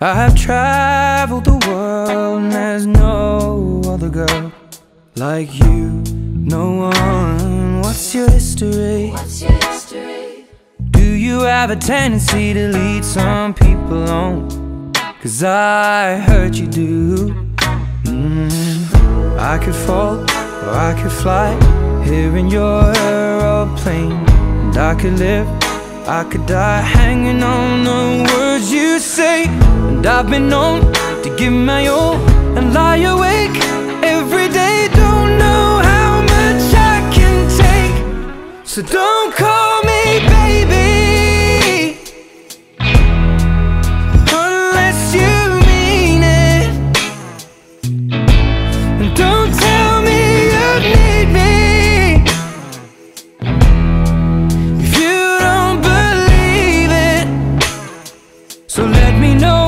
I have traveled the world and there's no other girl like you No one, what's your history? What's your history? Do you have a tendency to lead some people on? Cause I heard you do. Mm. I could fall or I could fly here in your aeroplane. And I could live, I could die hanging on the words you say. And I've been known to give my all and lie awake every day. Don't know how much I can take. So don't call me baby. Unless you mean it. And don't tell me you need me. If you don't believe it. So let me know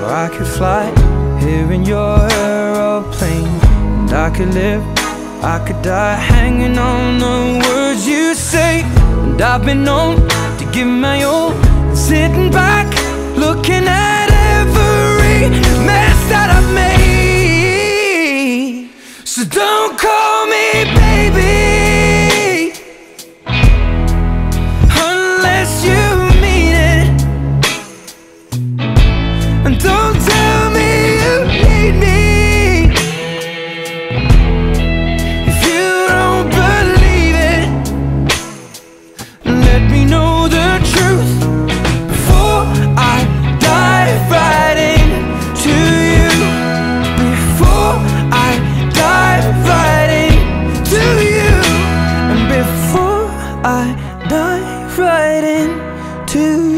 or I could fly here in your aeroplane. And I could live, I could die hanging on the words you say. And I've been known to give my all And don't tell me you need me. If you don't believe it Let me know the truth Before I dive right into you. Before I dive right into you. And before I dive right into